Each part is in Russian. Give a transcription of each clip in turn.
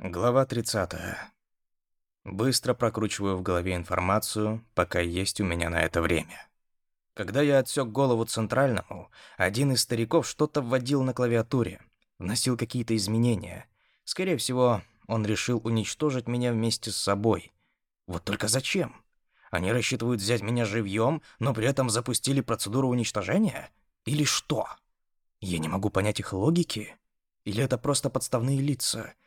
Глава 30. Быстро прокручиваю в голове информацию, пока есть у меня на это время. Когда я отсек голову центральному, один из стариков что-то вводил на клавиатуре, вносил какие-то изменения. Скорее всего, он решил уничтожить меня вместе с собой. Вот только зачем? Они рассчитывают взять меня живьем, но при этом запустили процедуру уничтожения? Или что? Я не могу понять их логики. Или это просто подставные лица —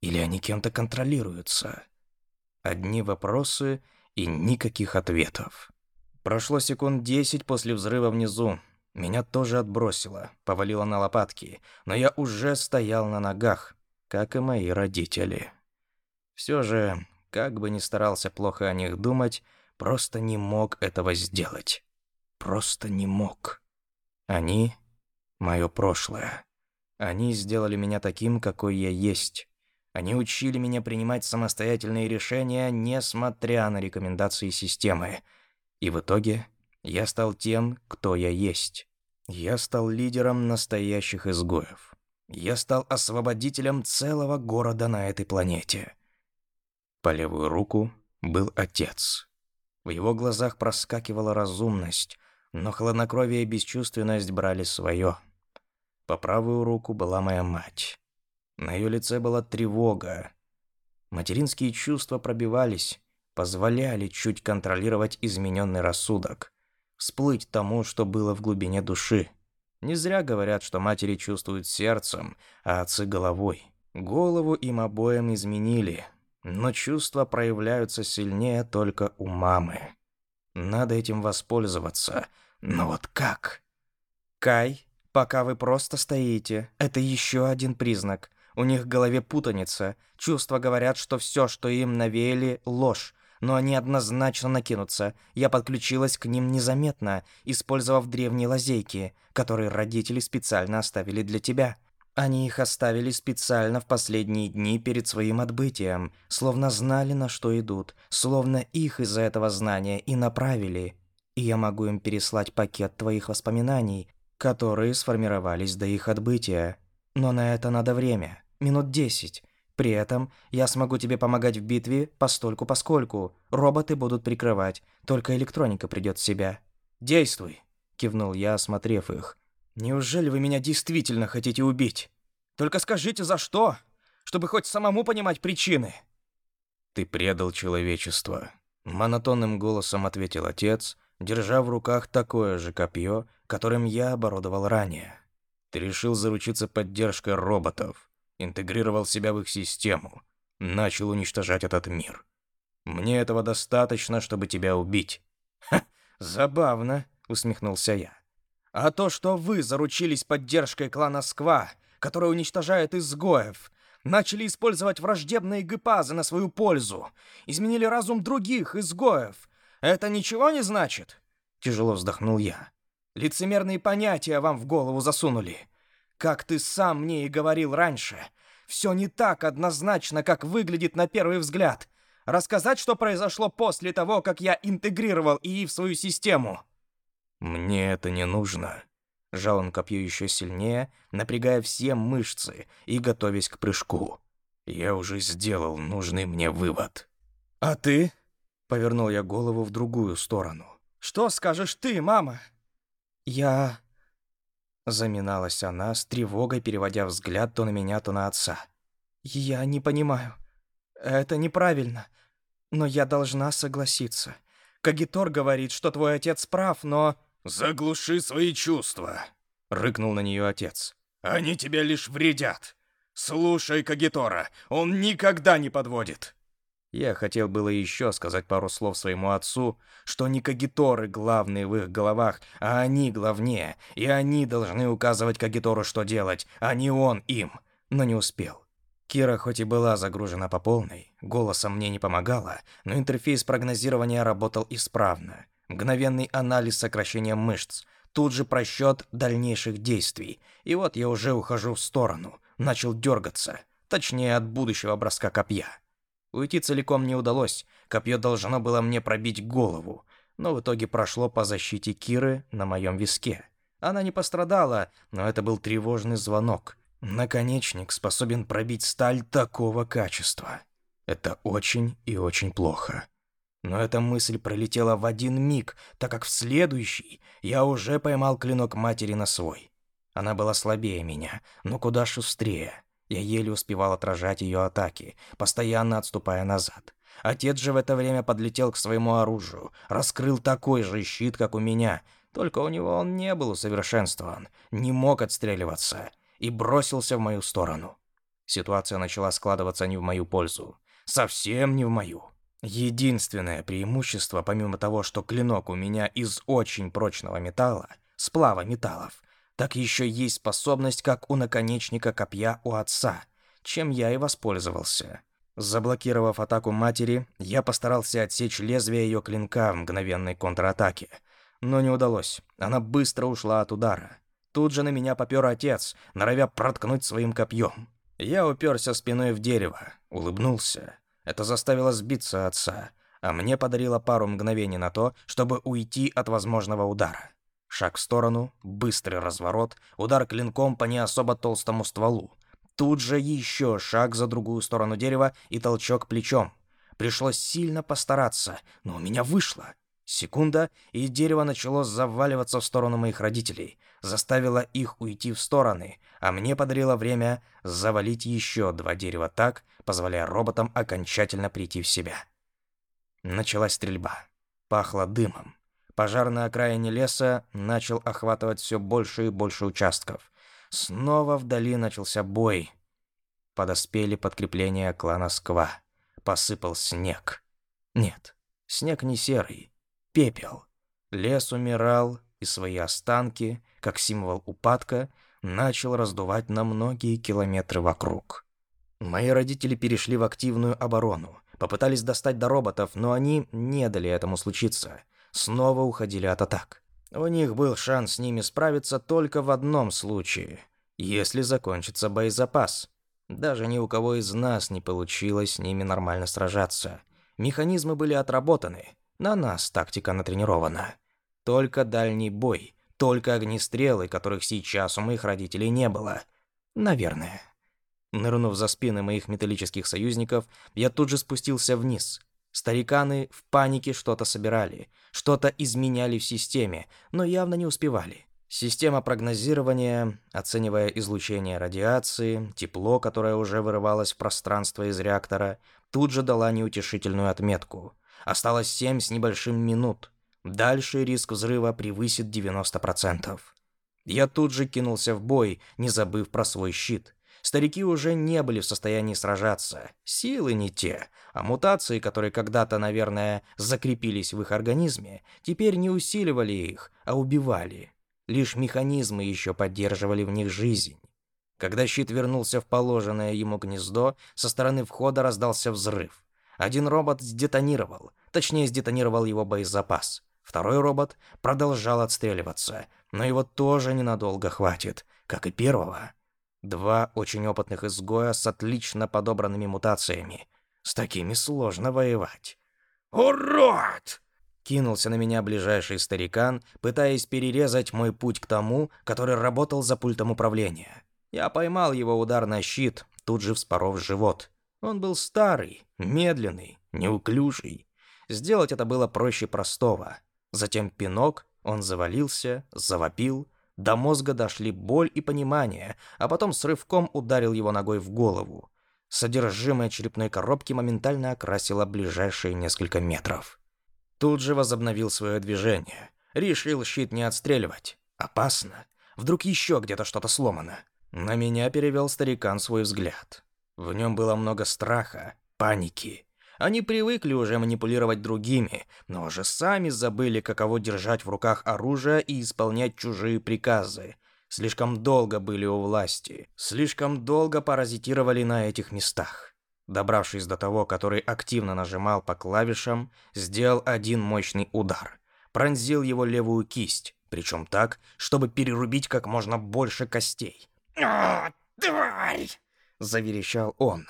или они кем-то контролируются? Одни вопросы и никаких ответов. Прошло секунд десять после взрыва внизу. Меня тоже отбросило, повалило на лопатки, но я уже стоял на ногах, как и мои родители. Все же, как бы ни старался плохо о них думать, просто не мог этого сделать. Просто не мог. Они — мое прошлое. Они сделали меня таким, какой я есть. Они учили меня принимать самостоятельные решения, несмотря на рекомендации системы. И в итоге я стал тем, кто я есть. Я стал лидером настоящих изгоев. Я стал освободителем целого города на этой планете. По левую руку был отец. В его глазах проскакивала разумность, но хладнокровие и бесчувственность брали свое. По правую руку была моя мать. На ее лице была тревога. Материнские чувства пробивались, позволяли чуть контролировать измененный рассудок, всплыть тому, что было в глубине души. Не зря говорят, что матери чувствуют сердцем, а отцы — головой. Голову им обоим изменили, но чувства проявляются сильнее только у мамы. Надо этим воспользоваться, но вот как? Кай, пока вы просто стоите, это еще один признак. У них в голове путаница. Чувства говорят, что все, что им навеяли, ложь. Но они однозначно накинутся. Я подключилась к ним незаметно, использовав древние лазейки, которые родители специально оставили для тебя. Они их оставили специально в последние дни перед своим отбытием, словно знали, на что идут, словно их из-за этого знания и направили. И я могу им переслать пакет твоих воспоминаний, которые сформировались до их отбытия. Но на это надо время минут десять. При этом я смогу тебе помогать в битве постольку-поскольку. Роботы будут прикрывать, только электроника придет в себя. Действуй, кивнул я, осмотрев их. Неужели вы меня действительно хотите убить? Только скажите, за что, чтобы хоть самому понимать причины. Ты предал человечество, монотонным голосом ответил отец, держа в руках такое же копье, которым я оборудовал ранее. Ты решил заручиться поддержкой роботов интегрировал себя в их систему, начал уничтожать этот мир. Мне этого достаточно, чтобы тебя убить. Ха, забавно, усмехнулся я. А то, что вы заручились поддержкой клана Сква, который уничтожает изгоев, начали использовать враждебные гипазы на свою пользу, изменили разум других изгоев, это ничего не значит? Тяжело вздохнул я. Лицемерные понятия вам в голову засунули. Как ты сам мне и говорил раньше, все не так однозначно, как выглядит на первый взгляд. Рассказать, что произошло после того, как я интегрировал ИИ в свою систему? Мне это не нужно. Жал он копье еще сильнее, напрягая все мышцы и готовясь к прыжку. Я уже сделал нужный мне вывод. А ты? Повернул я голову в другую сторону. Что скажешь ты, мама? Я Заминалась она, с тревогой переводя взгляд то на меня, то на отца. «Я не понимаю. Это неправильно. Но я должна согласиться. Кагитор говорит, что твой отец прав, но...» «Заглуши свои чувства», — рыкнул на нее отец. «Они тебя лишь вредят. Слушай Кагитора, он никогда не подводит». Я хотел было еще сказать пару слов своему отцу, что не кагиторы главные в их головах, а они главнее, и они должны указывать кагитору, что делать, а не он им, но не успел. Кира хоть и была загружена по полной, голосом мне не помогала, но интерфейс прогнозирования работал исправно. Мгновенный анализ сокращения мышц, тут же просчет дальнейших действий. И вот я уже ухожу в сторону, начал дергаться, точнее от будущего броска копья. Уйти целиком не удалось, копье должно было мне пробить голову, но в итоге прошло по защите Киры на моем виске. Она не пострадала, но это был тревожный звонок. Наконечник способен пробить сталь такого качества. Это очень и очень плохо. Но эта мысль пролетела в один миг, так как в следующий я уже поймал клинок матери на свой. Она была слабее меня, но куда шустрее. Я еле успевал отражать ее атаки, постоянно отступая назад. Отец же в это время подлетел к своему оружию, раскрыл такой же щит, как у меня, только у него он не был усовершенствован, не мог отстреливаться, и бросился в мою сторону. Ситуация начала складываться не в мою пользу. Совсем не в мою. Единственное преимущество, помимо того, что клинок у меня из очень прочного металла, сплава металлов, так еще есть способность, как у наконечника копья у отца, чем я и воспользовался. Заблокировав атаку матери, я постарался отсечь лезвие ее клинка в мгновенной контратаке. Но не удалось. Она быстро ушла от удара. Тут же на меня попер отец, норовя проткнуть своим копьем. Я уперся спиной в дерево, улыбнулся. Это заставило сбиться отца, а мне подарило пару мгновений на то, чтобы уйти от возможного удара. Шаг в сторону, быстрый разворот, удар клинком по не особо толстому стволу. Тут же еще шаг за другую сторону дерева и толчок плечом. Пришлось сильно постараться, но у меня вышло. Секунда, и дерево начало заваливаться в сторону моих родителей, заставило их уйти в стороны, а мне подарило время завалить еще два дерева так, позволяя роботам окончательно прийти в себя. Началась стрельба. Пахло дымом. Пожар на окраине леса начал охватывать все больше и больше участков. Снова вдали начался бой. Подоспели подкрепления клана Сква. Посыпал снег. Нет, снег не серый. Пепел. Лес умирал, и свои останки, как символ упадка, начал раздувать на многие километры вокруг. Мои родители перешли в активную оборону, попытались достать до роботов, но они не дали этому случиться. Снова уходили от атак. У них был шанс с ними справиться только в одном случае, если закончится боезапас. Даже ни у кого из нас не получилось с ними нормально сражаться. Механизмы были отработаны, на нас тактика натренирована. Только дальний бой, только огнестрелы, которых сейчас у моих родителей не было. Наверное. Нырнув за спины моих металлических союзников, я тут же спустился вниз, Стариканы в панике что-то собирали, что-то изменяли в системе, но явно не успевали. Система прогнозирования, оценивая излучение радиации, тепло, которое уже вырывалось в пространство из реактора, тут же дала неутешительную отметку. Осталось 7 с небольшим минут. Дальше риск взрыва превысит 90%. Я тут же кинулся в бой, не забыв про свой щит. Старики уже не были в состоянии сражаться. Силы не те, а мутации, которые когда-то, наверное, закрепились в их организме, теперь не усиливали их, а убивали. Лишь механизмы еще поддерживали в них жизнь. Когда щит вернулся в положенное ему гнездо, со стороны входа раздался взрыв. Один робот сдетонировал, точнее сдетонировал его боезапас. Второй робот продолжал отстреливаться, но его тоже ненадолго хватит, как и первого. Два очень опытных изгоя с отлично подобранными мутациями. С такими сложно воевать. «Урод!» Кинулся на меня ближайший старикан, пытаясь перерезать мой путь к тому, который работал за пультом управления. Я поймал его удар на щит, тут же вспоров живот. Он был старый, медленный, неуклюжий. Сделать это было проще простого. Затем пинок, он завалился, завопил, до мозга дошли боль и понимание, а потом с рывком ударил его ногой в голову. Содержимое черепной коробки моментально окрасило ближайшие несколько метров. Тут же возобновил свое движение. Решил щит не отстреливать. Опасно. Вдруг еще где-то что-то сломано. На меня перевел старикан свой взгляд. В нем было много страха, паники. Они привыкли уже манипулировать другими, но уже сами забыли, каково держать в руках оружие и исполнять чужие приказы. Слишком долго были у власти, слишком долго паразитировали на этих местах. Добравшись до того, который активно нажимал по клавишам, сделал один мощный удар. Пронзил его левую кисть, причем так, чтобы перерубить как можно больше костей. «А, тварь!» — заверещал он.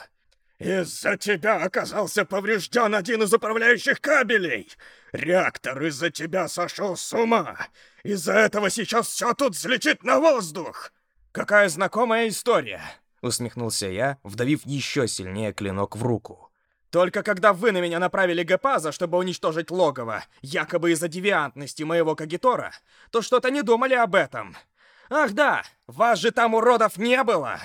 «Из-за тебя оказался поврежден один из управляющих кабелей! Реактор из-за тебя сошел с ума! Из-за этого сейчас все тут взлетит на воздух!» Какая знакомая история!» Усмехнулся я, вдавив еще сильнее клинок в руку. «Только когда вы на меня направили Гепаза, чтобы уничтожить логово, якобы из-за девиантности моего Кагитора, то что-то не думали об этом. Ах да, вас же там уродов не было!»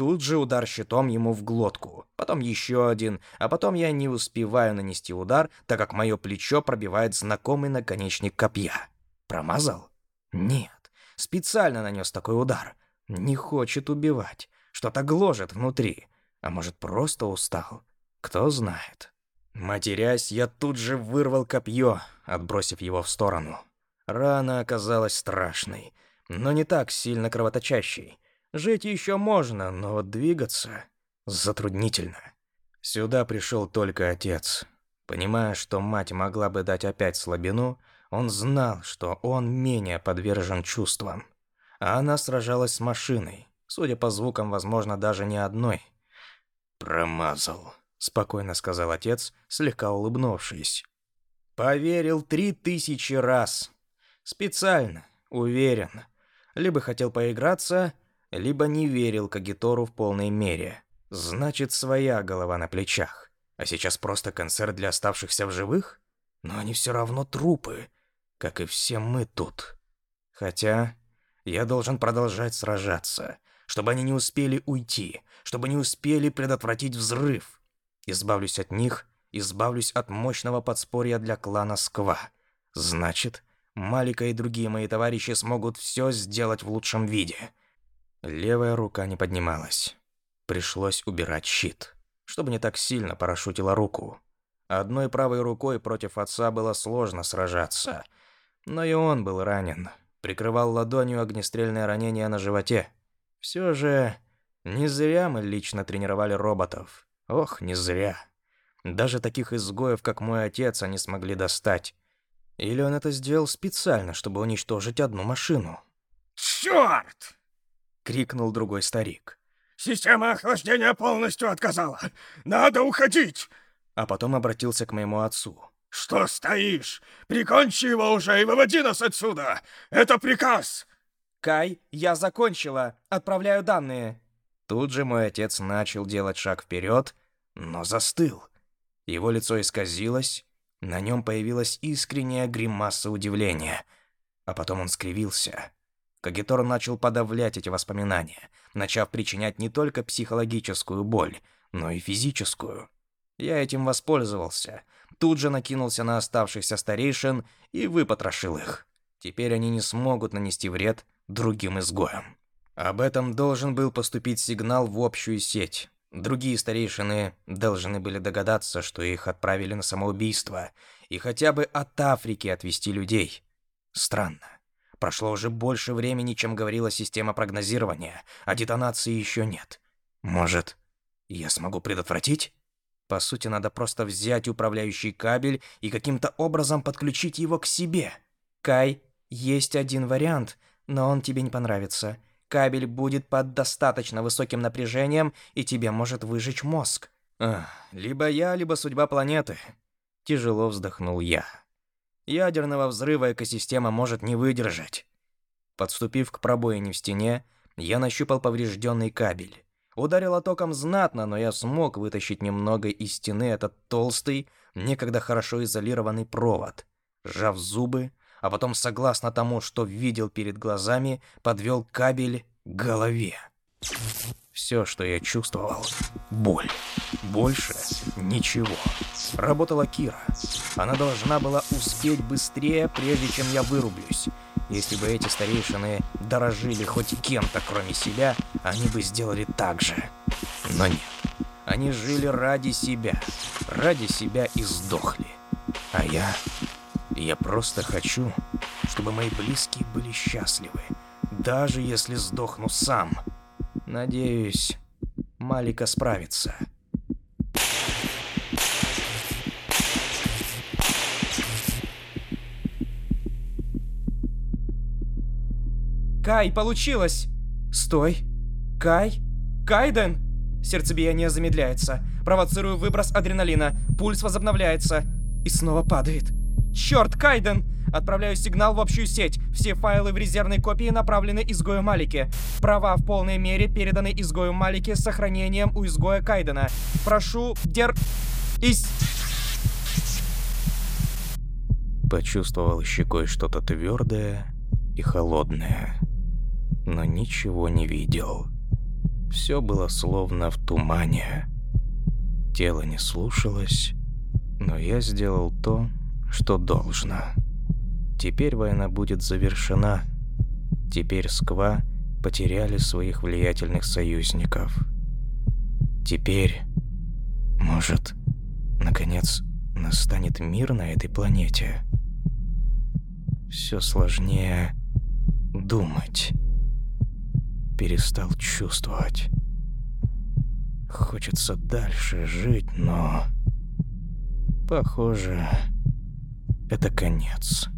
Тут же удар щитом ему в глотку, потом еще один, а потом я не успеваю нанести удар, так как мое плечо пробивает знакомый наконечник копья. Промазал? Нет, специально нанес такой удар. Не хочет убивать, что-то гложет внутри, а может просто устал, кто знает. Матерясь, я тут же вырвал копье, отбросив его в сторону. Рана оказалась страшной, но не так сильно кровоточащей. Жить еще можно, но вот двигаться затруднительно. Сюда пришел только отец. Понимая, что мать могла бы дать опять слабину, он знал, что он менее подвержен чувствам. А она сражалась с машиной, судя по звукам, возможно, даже не одной. «Промазал», — спокойно сказал отец, слегка улыбнувшись. «Поверил три тысячи раз. Специально, уверен. Либо хотел поиграться, либо не верил Кагитору в полной мере. Значит, своя голова на плечах. А сейчас просто концерт для оставшихся в живых? Но они все равно трупы, как и все мы тут. Хотя я должен продолжать сражаться, чтобы они не успели уйти, чтобы не успели предотвратить взрыв. Избавлюсь от них, избавлюсь от мощного подспорья для клана Сква. Значит, Малика и другие мои товарищи смогут все сделать в лучшем виде. Левая рука не поднималась. Пришлось убирать щит, чтобы не так сильно парашютила руку. Одной правой рукой против отца было сложно сражаться, но и он был ранен. Прикрывал ладонью огнестрельное ранение на животе. Все же не зря мы лично тренировали роботов. Ох, не зря. Даже таких изгоев, как мой отец, они смогли достать. Или он это сделал специально, чтобы уничтожить одну машину? «Черт!» — крикнул другой старик. «Система охлаждения полностью отказала! Надо уходить!» А потом обратился к моему отцу. «Что стоишь? Прикончи его уже и выводи нас отсюда! Это приказ!» «Кай, я закончила. Отправляю данные». Тут же мой отец начал делать шаг вперед, но застыл. Его лицо исказилось, на нем появилась искренняя гримаса удивления. А потом он скривился. Кагитор начал подавлять эти воспоминания, начав причинять не только психологическую боль, но и физическую. Я этим воспользовался. Тут же накинулся на оставшихся старейшин и выпотрошил их. Теперь они не смогут нанести вред другим изгоям. Об этом должен был поступить сигнал в общую сеть. Другие старейшины должны были догадаться, что их отправили на самоубийство, и хотя бы от Африки отвести людей. Странно. Прошло уже больше времени, чем говорила система прогнозирования, а детонации еще нет. Может, я смогу предотвратить? По сути, надо просто взять управляющий кабель и каким-то образом подключить его к себе. Кай, есть один вариант, но он тебе не понравится. Кабель будет под достаточно высоким напряжением, и тебе может выжечь мозг. Ах, либо я, либо судьба планеты. Тяжело вздохнул я. Ядерного взрыва экосистема может не выдержать. Подступив к пробоине в стене, я нащупал поврежденный кабель. Ударило током знатно, но я смог вытащить немного из стены этот толстый, некогда хорошо изолированный провод. Сжав зубы, а потом, согласно тому, что видел перед глазами, подвел кабель к голове. Все, что я чувствовал — боль. Больше ничего. Работала Кира. Она должна была успеть быстрее, прежде чем я вырублюсь. Если бы эти старейшины дорожили хоть кем-то, кроме себя, они бы сделали так же. Но нет. Они жили ради себя. Ради себя и сдохли. А я... Я просто хочу, чтобы мои близкие были счастливы. Даже если сдохну сам. Надеюсь, Малика справится. Кай, получилось! Стой! Кай? Кайден! Сердцебиение замедляется. Провоцирую выброс адреналина. Пульс возобновляется. И снова падает. Черт, Кайден! Отправляю сигнал в общую сеть. Все файлы в резервной копии направлены изгою Малики. Права в полной мере переданы изгою Малики с сохранением у изгоя Кайдена. Прошу, дер... Из... Почувствовал щекой что-то твердое и холодное, но ничего не видел. Все было словно в тумане. Тело не слушалось, но я сделал то, что должно. Теперь война будет завершена. Теперь Сква потеряли своих влиятельных союзников. Теперь, может, наконец, настанет мир на этой планете. Все сложнее думать. Перестал чувствовать. Хочется дальше жить, но... Похоже, это конец.